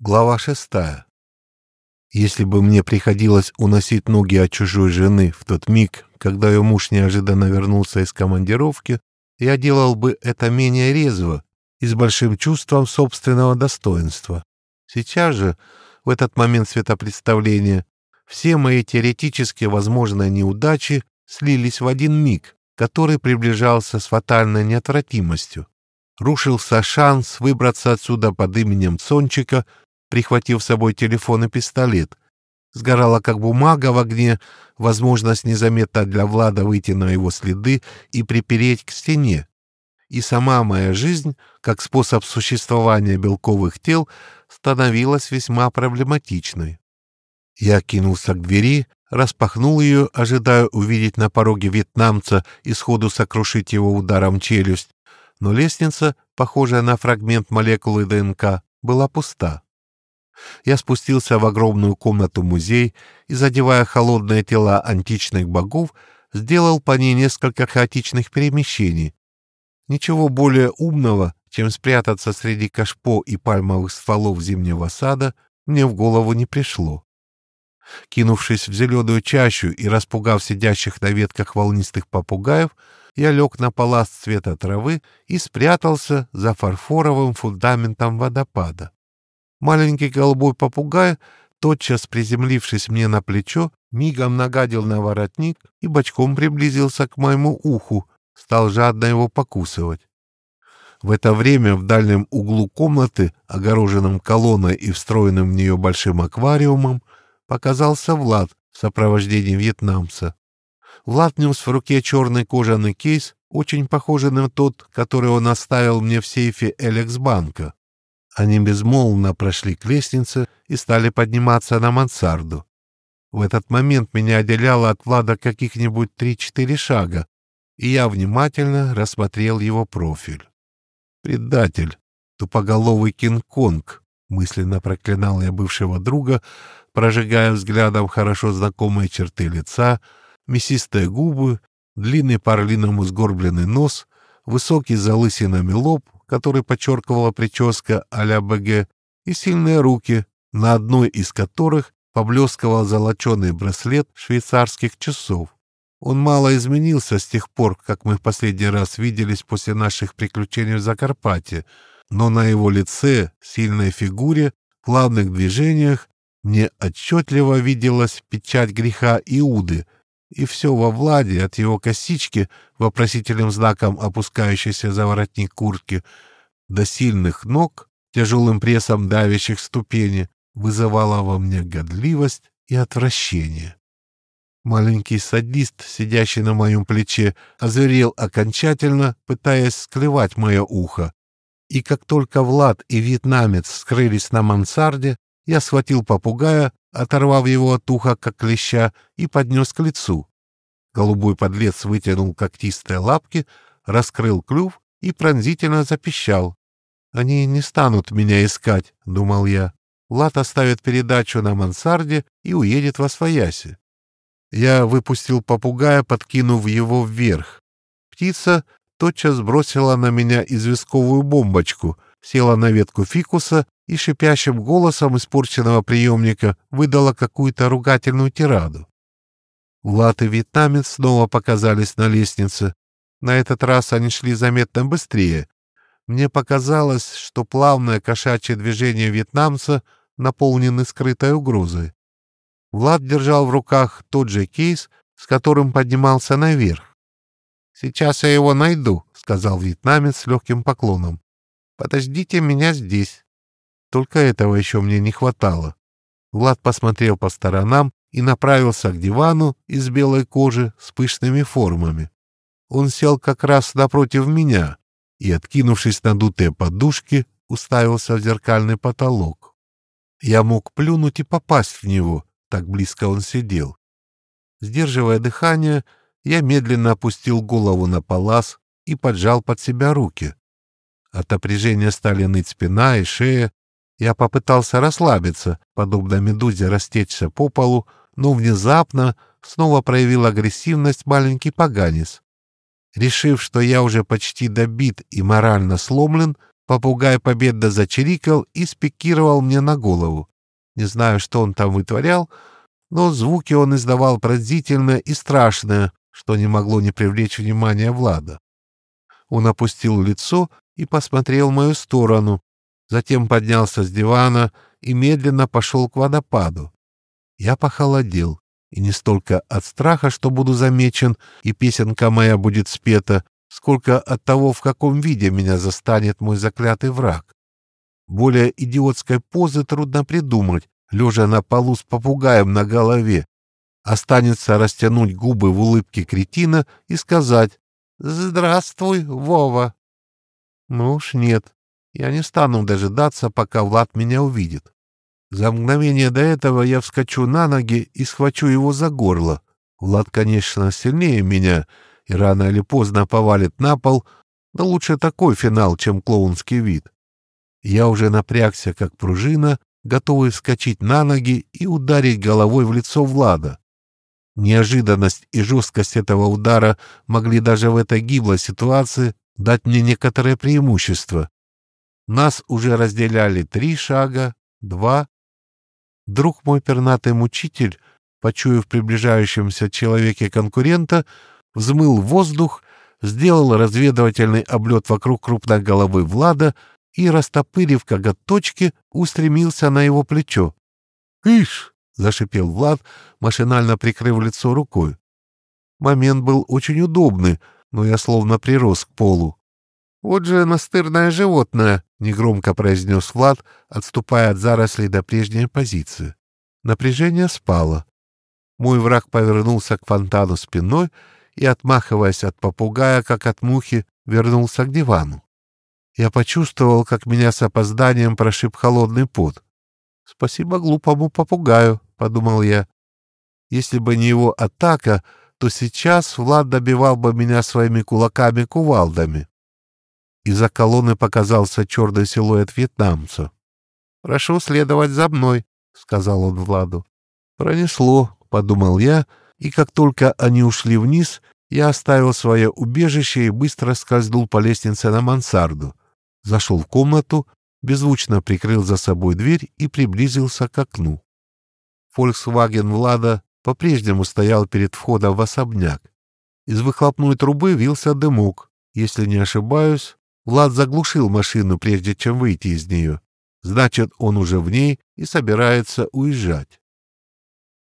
Глава шестая. Если бы мне приходилось уносить ноги от чужой жены в тот миг, когда ее муж неожиданно вернулся из командировки, я делал бы это менее резво и с большим чувством собственного достоинства. Сейчас же, в этот момент светопредставления, все мои теоретически возможные неудачи слились в один миг, который приближался с фатальной неотвратимостью. Рушился шанс выбраться отсюда под именем Сончика прихватив с собой телефон и пистолет. Сгорала как бумага в огне, возможность незаметно для Влада выйти на его следы и припереть к стене. И сама моя жизнь, как способ существования белковых тел, становилась весьма проблематичной. Я кинулся к двери, распахнул ее, ожидая увидеть на пороге вьетнамца и сходу сокрушить его ударом челюсть, но лестница, похожая на фрагмент молекулы ДНК, была пуста. Я спустился в огромную комнату-музей и, задевая холодные тела античных богов, сделал по ней несколько хаотичных перемещений. Ничего более умного, чем спрятаться среди кашпо и пальмовых стволов зимнего сада, мне в голову не пришло. Кинувшись в зеленую чащу и распугав сидящих на ветках волнистых попугаев, я лег на паласт цвета травы и спрятался за фарфоровым фундаментом водопада. Маленький голубой попугай, тотчас приземлившись мне на плечо, мигом нагадил на воротник и бочком приблизился к моему уху, стал жадно его покусывать. В это время в дальнем углу комнаты, огороженном колонной и встроенным в нее большим аквариумом, показался Влад в сопровождении вьетнамца. Влад нес в руке черный кожаный кейс, очень похожий на тот, который он оставил мне в сейфе Элексбанка. Они безмолвно прошли к лестнице и стали подниматься на мансарду. В этот момент меня отделяло от Влада каких-нибудь три-четыре шага, и я внимательно рассмотрел его профиль. «Предатель, тупоголовый Кинг-Конг», — мысленно проклинал я бывшего друга, прожигая взглядом хорошо знакомые черты лица, мясистые губы, длинный по-орлиному сгорбленный нос, высокий залысинами лоб, который подчеркивала прическа а-ля БГ, и сильные руки, на одной из которых поблескивал золоченый браслет швейцарских часов. Он мало изменился с тех пор, как мы в последний раз виделись после наших приключений в Закарпатье, но на его лице, сильной фигуре, плавных движениях мне отчетливо виделась печать греха Иуды — и все во Владе, от его косички, вопросительным знаком опускающейся за воротник куртки, до сильных ног, тяжелым прессом давящих ступени, вызывало во мне годливость и отвращение. Маленький садист, сидящий на моем плече, озверел окончательно, пытаясь склевать мое ухо. И как только Влад и вьетнамец скрылись на мансарде, я схватил попугая оторвав его от уха, как клеща, и поднес к лицу. Голубой подлец вытянул когтистые лапки, раскрыл клюв и пронзительно запищал. «Они не станут меня искать», — думал я. Лат оставит передачу на мансарде и уедет во свояси. Я выпустил попугая, подкинув его вверх. Птица тотчас бросила на меня известковую бомбочку, села на ветку фикуса и шипящим голосом испорченного приемника выдала какую-то ругательную тираду. Влад и вьетнамец снова показались на лестнице. На этот раз они шли заметно быстрее. Мне показалось, что плавное кошачье движение вьетнамца наполнены скрытой угрозой. Влад держал в руках тот же кейс, с которым поднимался наверх. «Сейчас я его найду», — сказал вьетнамец с легким поклоном. «Подождите меня здесь». Только этого еще мне не хватало. Влад посмотрел по сторонам и направился к дивану из белой кожи с пышными формами. Он сел как раз напротив меня и, откинувшись на дутые подушки, уставился в зеркальный потолок. Я мог плюнуть и попасть в него, так близко он сидел. Сдерживая дыхание, я медленно опустил голову на палас и поджал под себя руки. От напряжения стали ныть спина и шея, я попытался расслабиться, подобно медузе растечься по полу, но внезапно снова проявил агрессивность маленький поганец. Решив, что я уже почти добит и морально сломлен, Попугай победно зачирикал и спикировал мне на голову. Не знаю, что он там вытворял, но звуки он издавал пронзительные и страшные, что не могло не привлечь внимания Влада. Он опустил лицо и посмотрел в мою сторону, затем поднялся с дивана и медленно пошел к водопаду. Я похолодел, и не столько от страха, что буду замечен, и песенка моя будет спета, сколько от того, в каком виде меня застанет мой заклятый враг. Более идиотской позы трудно придумать, лежа на полу с попугаем на голове. Останется растянуть губы в улыбке кретина и сказать «Здравствуй, Вова». Ну уж нет, я не стану дожидаться, пока Влад меня увидит. За мгновение до этого я вскочу на ноги и схвачу его за горло. Влад, конечно, сильнее меня и рано или поздно повалит на пол, но лучше такой финал, чем клоунский вид. Я уже напрягся, как пружина, готовый вскочить на ноги и ударить головой в лицо Влада. Неожиданность и жесткость этого удара могли даже в этой гиблой ситуации дать мне некоторое преимущество. Нас уже разделяли три шага, два. Друг мой пернатый мучитель, почуяв приближающемся человеке конкурента, взмыл воздух, сделал разведывательный облет вокруг крупной головы Влада и, растопырив коготочки, устремился на его плечо. «Ишь!» — зашипел Влад, машинально прикрыв лицо рукой. Момент был очень удобный, но я словно прирос к полу. «Вот же настырное животное!» — негромко произнес Влад, отступая от зарослей до прежней позиции. Напряжение спало. Мой враг повернулся к фонтану спиной и, отмахиваясь от попугая, как от мухи, вернулся к дивану. Я почувствовал, как меня с опозданием прошиб холодный пот. «Спасибо глупому попугаю», — подумал я. Если бы не его атака, то сейчас Влад добивал бы меня своими кулаками-кувалдами. Из-за колонны показался черный силуэт вьетнамца. «Прошу следовать за мной», — сказал он Владу. «Пронесло», — подумал я, и как только они ушли вниз, я оставил свое убежище и быстро скользнул по лестнице на мансарду. Зашел в комнату, беззвучно прикрыл за собой дверь и приблизился к окну. Volkswagen Влада по-прежнему стоял перед входом в особняк. Из выхлопной трубы вился дымок. Если не ошибаюсь, Влад заглушил машину, прежде чем выйти из нее. Значит, он уже в ней и собирается уезжать.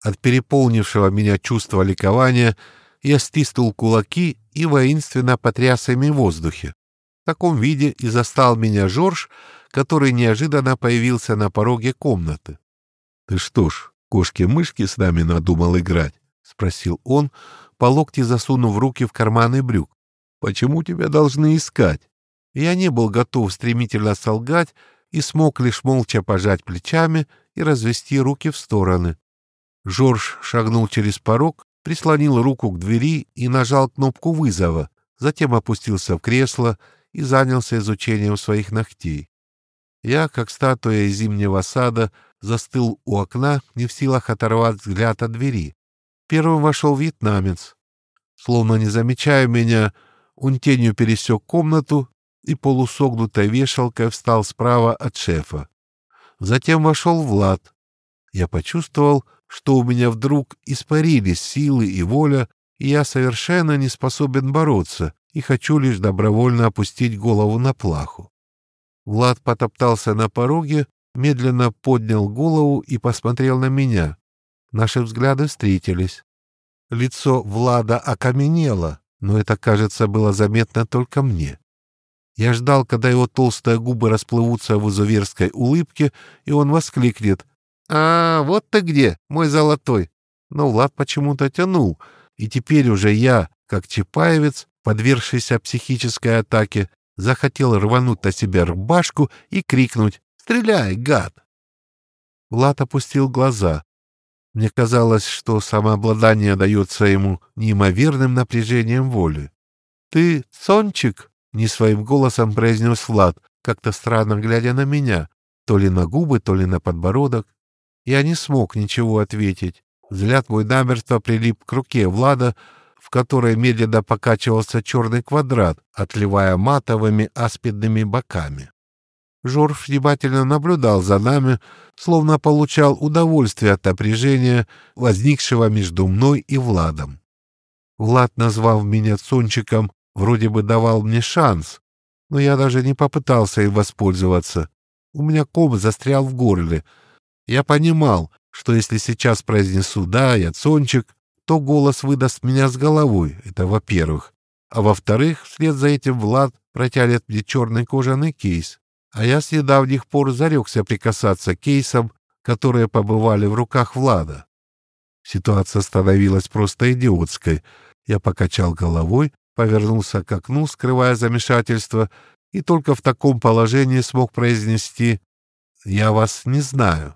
От переполнившего меня чувства ликования я стиснул кулаки и воинственно потряс ими в воздухе. В таком виде и застал меня Жорж, который неожиданно появился на пороге комнаты. — Ты что ж, кошки-мышки с нами надумал играть? — спросил он, по локти засунув руки в карманы брюк. — Почему тебя должны искать? Я не был готов стремительно солгать и смог лишь молча пожать плечами и развести руки в стороны. Жорж шагнул через порог, прислонил руку к двери и нажал кнопку вызова, затем опустился в кресло и занялся изучением своих ногтей. Я, как статуя из зимнего сада, застыл у окна, не в силах оторвать взгляд от двери. Первым вошел вьетнамец. Словно не замечая меня, он тенью пересек комнату и полусогнутой вешалкой встал справа от шефа. Затем вошел Влад. Я почувствовал, что у меня вдруг испарились силы и воля, и я совершенно не способен бороться и хочу лишь добровольно опустить голову на плаху. Влад потоптался на пороге, медленно поднял голову и посмотрел на меня. Наши взгляды встретились. Лицо Влада окаменело, но это, кажется, было заметно только мне. Я ждал, когда его толстые губы расплывутся в изуверской улыбке, и он воскликнет «А, вот ты где, мой золотой!» Но Влад почему-то тянул, и теперь уже я, как чапаевец, подвергшийся психической атаке, захотел рвануть на себя рубашку и крикнуть «Стреляй, гад!». Влад опустил глаза. Мне казалось, что самообладание дается ему неимоверным напряжением воли. «Ты Сончик?» — не своим голосом произнес Влад, как-то странно глядя на меня, то ли на губы, то ли на подбородок. Я не смог ничего ответить. Взгляд мой намертво прилип к руке Влада, в которой медленно покачивался черный квадрат, отливая матовыми аспидными боками. Жорж внимательно наблюдал за нами, словно получал удовольствие от напряжения, возникшего между мной и Владом. Влад, назвав меня Цончиком, вроде бы давал мне шанс, но я даже не попытался им воспользоваться. У меня ком застрял в горле. Я понимал, что если сейчас произнесу «да, я Цончик», то голос выдаст меня с головой, это во-первых. А во-вторых, вслед за этим Влад протянет мне черный кожаный кейс. А я с недавних пор зарекся прикасаться к кейсам, которые побывали в руках Влада. Ситуация становилась просто идиотской. Я покачал головой, повернулся к окну, скрывая замешательство, и только в таком положении смог произнести «Я вас не знаю».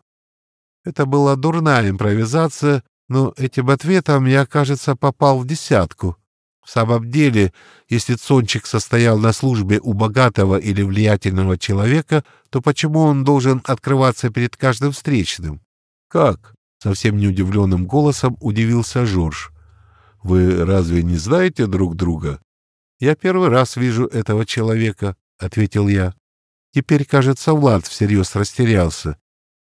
Это была дурная импровизация, но этим ответом я, кажется, попал в десятку. В самом деле, если Цончик состоял на службе у богатого или влиятельного человека, то почему он должен открываться перед каждым встречным? Как? Совсем неудивленным голосом удивился Жорж. Вы разве не знаете друг друга? Я первый раз вижу этого человека, ответил я. Теперь, кажется, Влад всерьез растерялся.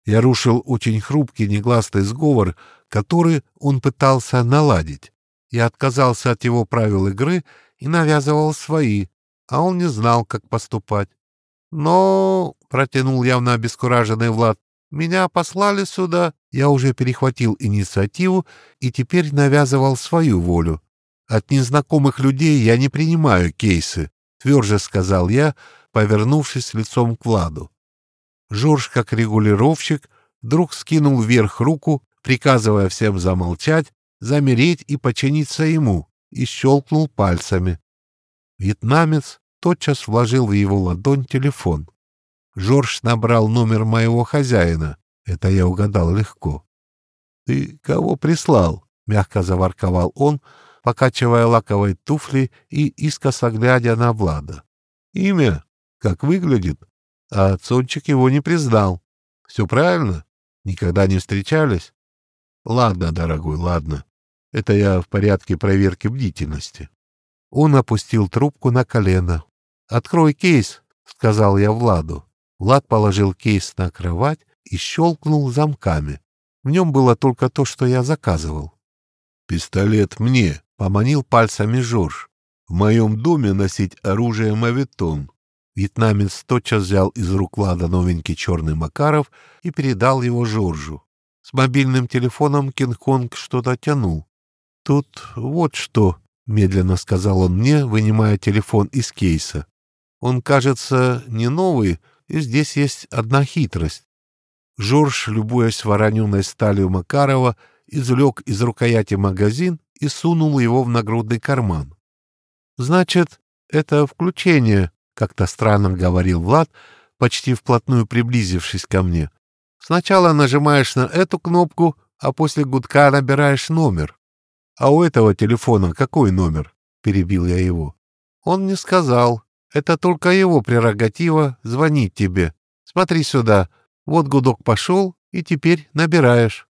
Я рушил очень хрупкий негласный сговор, который он пытался наладить. Я отказался от его правил игры и навязывал свои, а он не знал, как поступать. Но, — протянул явно обескураженный Влад, — меня послали сюда, я уже перехватил инициативу и теперь навязывал свою волю. От незнакомых людей я не принимаю кейсы, — тверже сказал я, повернувшись лицом к Владу. Жорж, как регулировщик, вдруг скинул вверх руку, приказывая всем замолчать, замереть и подчиниться ему, и щелкнул пальцами. Вьетнамец тотчас вложил в его ладонь телефон. Жорж набрал номер моего хозяина. Это я угадал легко. — Ты кого прислал? — мягко заворковал он, покачивая лаковой туфли и искоса глядя на Влада. — Имя? Как выглядит? А Цончик его не признал. Все правильно? Никогда не встречались? Ладно, дорогой, ладно. Это я в порядке проверки бдительности. Он опустил трубку на колено. «Открой кейс», — сказал я Владу. Влад положил кейс на кровать и щелкнул замками. В нем было только то, что я заказывал. «Пистолет мне», — поманил пальцами Жорж. «В моем доме носить оружие мавитон». Вьетнамец тотчас взял из рук Влада новенький черный Макаров и передал его Жоржу. С мобильным телефоном Кинг-Конг что-то тянул. «Тут вот что», — медленно сказал он мне, вынимая телефон из кейса. «Он, кажется, не новый, и здесь есть одна хитрость». Жорж, любуясь вороненой сталью Макарова, извлек из рукояти магазин и сунул его в нагрудный карман. «Значит, это включение», — как-то странно говорил Влад, почти вплотную приблизившись ко мне. «Сначала нажимаешь на эту кнопку, а после гудка набираешь номер. «А у этого телефона какой номер?» — перебил я его. «Он не сказал. Это только его прерогатива звонить тебе. Смотри сюда. Вот гудок пошел, и теперь набираешь».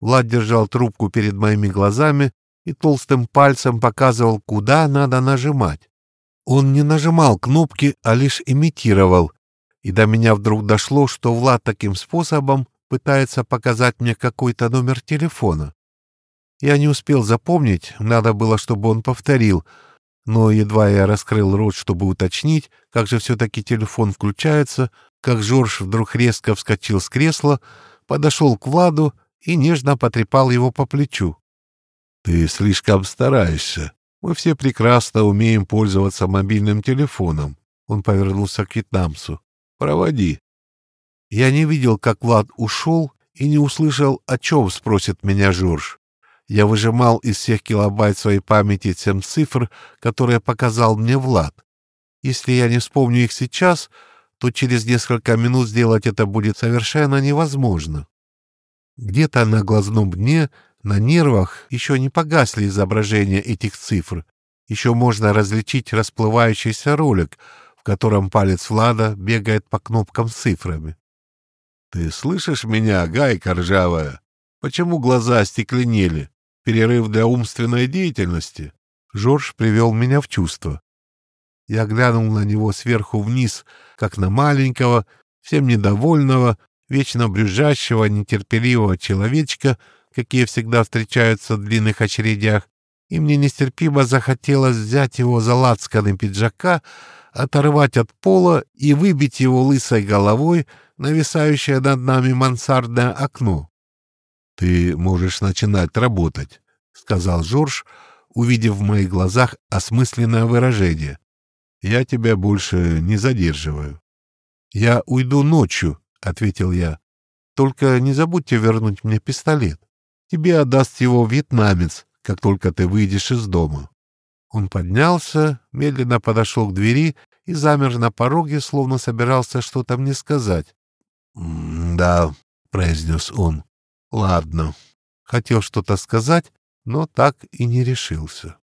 Влад держал трубку перед моими глазами и толстым пальцем показывал, куда надо нажимать. Он не нажимал кнопки, а лишь имитировал. И до меня вдруг дошло, что Влад таким способом пытается показать мне какой-то номер телефона. Я не успел запомнить, надо было, чтобы он повторил, но едва я раскрыл рот, чтобы уточнить, как же все-таки телефон включается, как Жорж вдруг резко вскочил с кресла, подошел к Владу и нежно потрепал его по плечу. — Ты слишком стараешься. Мы все прекрасно умеем пользоваться мобильным телефоном. Он повернулся к вьетнамцу. — Проводи. Я не видел, как Влад ушел, и не услышал, о чем спросит меня Жорж я выжимал из всех килобайт своей памяти семь цифр, которые показал мне Влад. Если я не вспомню их сейчас, то через несколько минут сделать это будет совершенно невозможно. Где-то на глазном дне, на нервах еще не погасли изображения этих цифр. Еще можно различить расплывающийся ролик, в котором палец Влада бегает по кнопкам с цифрами. — Ты слышишь меня, гайка ржавая? Почему глаза остекленели? перерыв для умственной деятельности. Жорж привел меня в чувство. Я глянул на него сверху вниз, как на маленького, всем недовольного, вечно брюзжащего, нетерпеливого человечка, какие всегда встречаются в длинных очередях, и мне нестерпимо захотелось взять его за лацканы пиджака, оторвать от пола и выбить его лысой головой, нависающее над нами мансардное окно. — Ты можешь начинать работать, — сказал Жорж, увидев в моих глазах осмысленное выражение. — Я тебя больше не задерживаю. — Я уйду ночью, — ответил я. — Только не забудьте вернуть мне пистолет. Тебе отдаст его вьетнамец, как только ты выйдешь из дома. Он поднялся, медленно подошел к двери и замер на пороге, словно собирался что-то мне сказать. «Да», — произнес он, — «ладно». Хотел что-то сказать, но так и не решился.